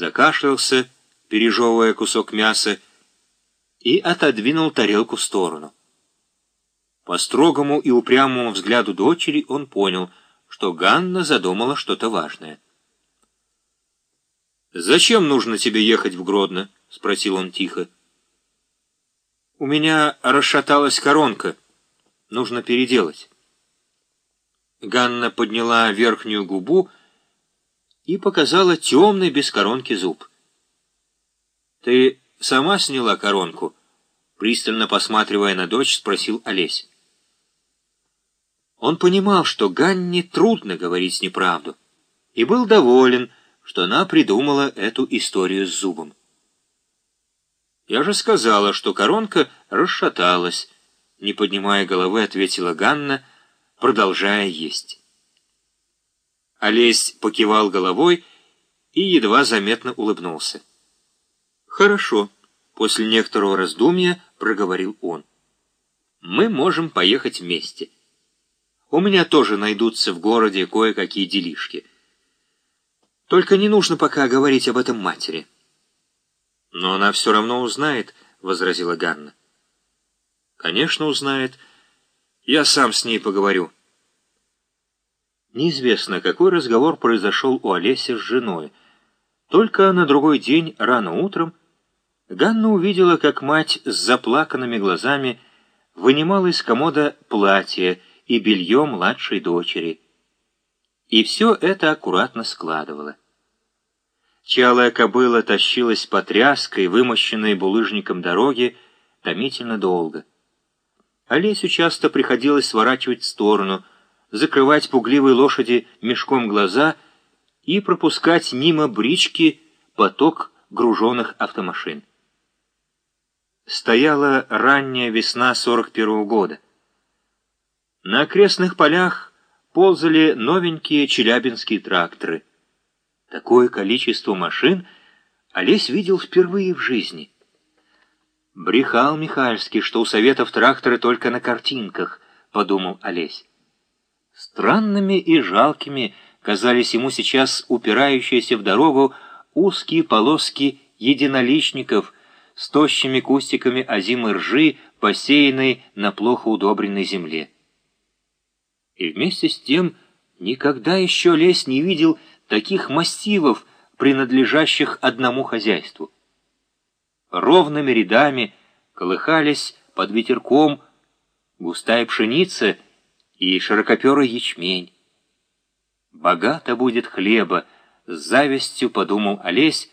закашлялся, пережевывая кусок мяса, и отодвинул тарелку в сторону. По строгому и упрямому взгляду дочери он понял, что Ганна задумала что-то важное. «Зачем нужно тебе ехать в Гродно?» — спросил он тихо. «У меня расшаталась коронка. Нужно переделать». Ганна подняла верхнюю губу и показала темный без коронки зуб. «Ты сама сняла коронку?» Пристально посматривая на дочь, спросил Олесь. Он понимал, что Ганне трудно говорить неправду, и был доволен, что она придумала эту историю с зубом. «Я же сказала, что коронка расшаталась», — не поднимая головы, ответила Ганна, продолжая есть. Олесь покивал головой и едва заметно улыбнулся. «Хорошо», — после некоторого раздумья проговорил он. «Мы можем поехать вместе. У меня тоже найдутся в городе кое-какие делишки. Только не нужно пока говорить об этом матери». «Но она все равно узнает», — возразила Ганна. «Конечно, узнает. Я сам с ней поговорю». Неизвестно, какой разговор произошел у Олеси с женой. Только на другой день, рано утром, Ганна увидела, как мать с заплаканными глазами вынимала из комода платье и белье младшей дочери. И все это аккуратно складывала. Чалая кобыла тащилась по тряской, вымощенной булыжником дороге, томительно долго. Олесю часто приходилось сворачивать в сторону, закрывать пугливой лошади мешком глаза и пропускать мимо брички поток груженных автомашин. Стояла ранняя весна 41 -го года. На окрестных полях ползали новенькие челябинские тракторы — Такое количество машин Олесь видел впервые в жизни. «Брехал Михальский, что у Советов тракторы только на картинках», — подумал Олесь. Странными и жалкими казались ему сейчас упирающиеся в дорогу узкие полоски единоличников с тощими кустиками озимой ржи, посеянной на плохо удобренной земле. И вместе с тем никогда еще лес не видел таких массивов, принадлежащих одному хозяйству. Ровными рядами колыхались под ветерком густая пшеница и широкоперый ячмень. «Богато будет хлеба», — с завистью подумал Олесь,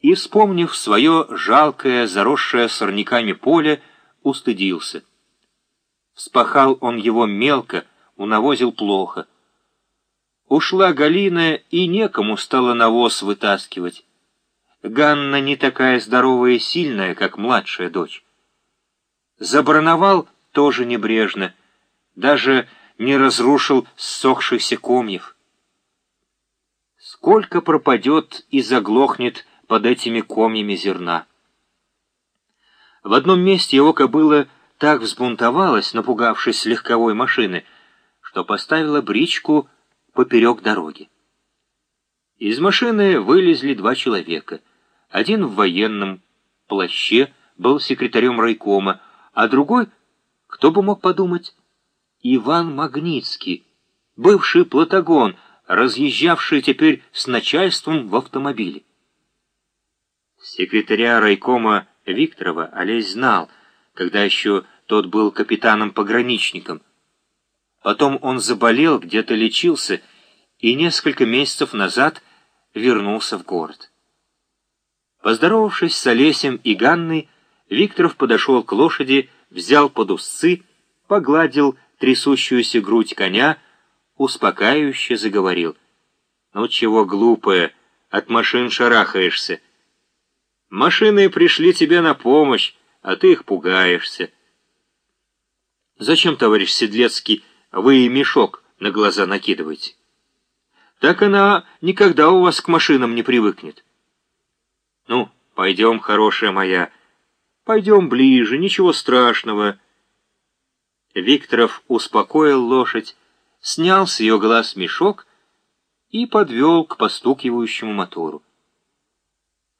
и, вспомнив свое жалкое, заросшее сорняками поле, устыдился. Вспахал он его мелко, унавозил плохо — Ушла Галина, и некому стало навоз вытаскивать. Ганна не такая здоровая и сильная, как младшая дочь. Забрановал тоже небрежно, даже не разрушил ссохшихся комьев. Сколько пропадет и заглохнет под этими комьями зерна. В одном месте его кобыла так взбунтовалась, напугавшись легковой машины, что поставила бричку поперек дороги. Из машины вылезли два человека. Один в военном плаще был секретарем райкома, а другой, кто бы мог подумать, Иван Магнитский, бывший платагон, разъезжавший теперь с начальством в автомобиле. Секретаря райкома Викторова Олесь знал, когда еще тот был капитаном-пограничником, Потом он заболел, где-то лечился, и несколько месяцев назад вернулся в город. Поздоровавшись с Олесем и Ганной, Викторов подошел к лошади, взял под узцы, погладил трясущуюся грудь коня, успокаивающе заговорил. «Ну чего глупое, от машин шарахаешься. Машины пришли тебе на помощь, а ты их пугаешься». «Зачем, товарищ Седлецкий, вы и мешок на глаза накидываете. Так она никогда у вас к машинам не привыкнет. Ну, пойдем, хорошая моя, пойдем ближе, ничего страшного. Викторов успокоил лошадь, снял с ее глаз мешок и подвел к постукивающему мотору.